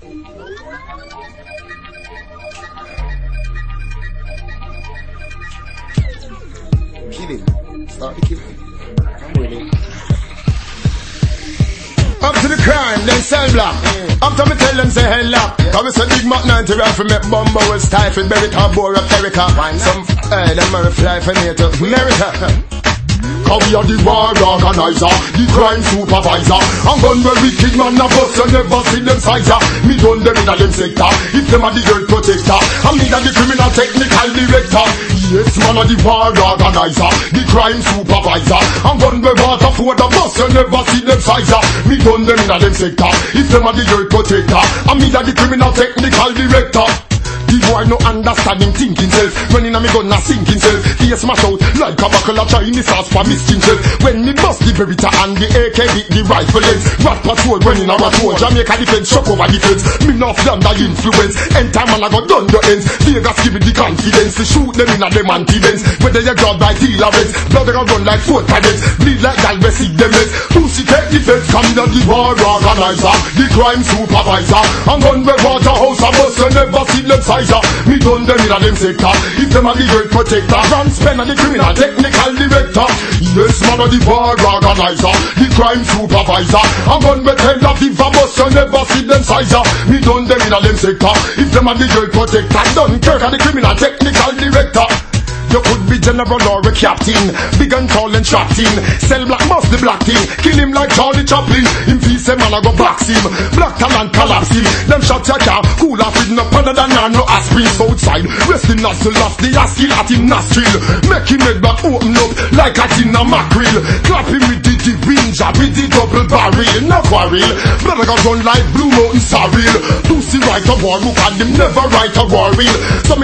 Kill him. Start the killing. I'm willing. Up to the crime, then cell block. After me tell them say hell up. Cause we say Big Mac 90 rifle make bumbo will stifle Berry top bore up Erica. Some, eh, them are fly from here to America. Cause we are the war organizer, the crime supervisor. And gun where wicked man a bust, you never see them sizer Me done them in a them sector, if them are the girl protector And me that the criminal technical director. Yes, man a the war organizer, the crime supervisor. And gun where water for the bus, you never see them sizer Me done them in a them sector, if them are the girl protector And me that the criminal technical director boy no understanding thinking self. Running on me gun a sinking self. He smash out like a buckle of Chinese sauce for misting self. When me bust the Beretta and the AK beat the rifle lens Rat patrol running a patrol Jamaica defense shock over defense. Me not under influence. End time man I go done your ends. Vegas give me the confidence To shoot them in a them anti-bends Whether you job by rents Blood I run like foot paddles Bleed like gal see them heads Pussy take defense Come down the war organizer. The crime supervisor. And gun where waterhouse a bus You never see them sizer Me done them in a them sector. If them a the great protector. France pen and the criminal technical director. Yes man of the war organizer. The crime supervisor. And gun if a bus you never see them sizer Me done them in a them sector. If them a the great protector. Dunkirk and the criminal technical director general or a captain. Big and tall and in. Sell black must the black thing Kill him like Charlie Chaplin. In peace a man I go box him. Black talent collapse him Them shot ya car. Cool off with no powder than no aspirin. Outside Resting nostril off the asky at him nostril. Make him head back open up Like a tin of mackerel. Clap him with the deep binge With the double barrel. No quarrel. Blood got run like Blue Mountain Sorrel Pussy right a war book And him never write a war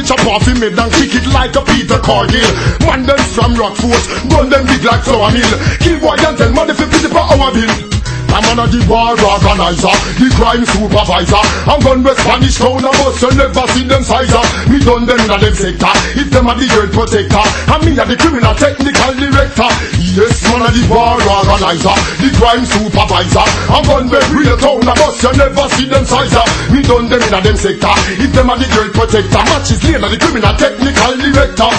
chop off him head and kick it like a Peter Cordill Man them from Rockfort Gun them big like flour mill. Kill boy and tell man if you pity for our bill I'm on the war organizer, the crime supervisor. I'm gun with Spanish town, bus, you never see them sizer. Me done them in a them sector, if them are the girl protector. And me are the criminal technical director. Yes, man of the war organizer, the crime supervisor. I'm gun with real town, bus, you never see them sizer. Me done them in a them sector, if them are the girl protector. Matches later, the criminal technical director.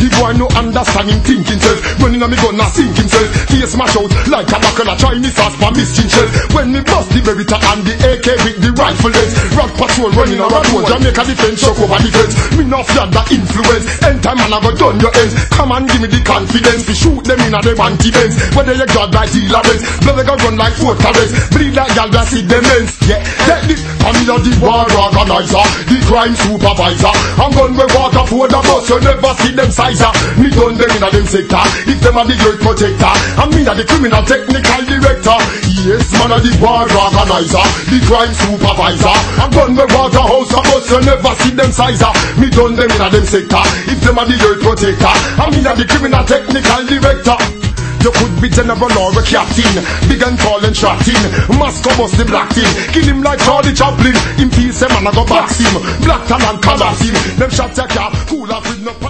The boy no understand him think himself Running on me gun a sink himself Face smash out like a buckle a Chinese sauce for misting shell When me bust the Beretta and the AK with the rifle lens Rock patrol running around road Jamaica defense shock over defense. Me not fear the influence. End time man I go done your ends. Come and give me the confidence We shoot them in a them anti-bends Whether you got by dealer bends Blood they go run like four carrots Bleed like gal that see them ends. Yeah, take this I'm in the war organizer The crime supervisor. I'm gun with water for the bus You never see them sizer Me done them in a them sector. If them are the great protector And me the criminal technical director. Yes, man are the war organizer The crime supervisor. I'm gun with waterhouse A bus You never see them sizer Me done them in a them sector. If them are the great protector And me the criminal technical director you could be general or a captain. Big and tall and strapped in Moscow bust the black thing Kill him like Charlie Chaplin. In peace, a man I go box him. Black talent collapse him Them shots ya car Cool off with no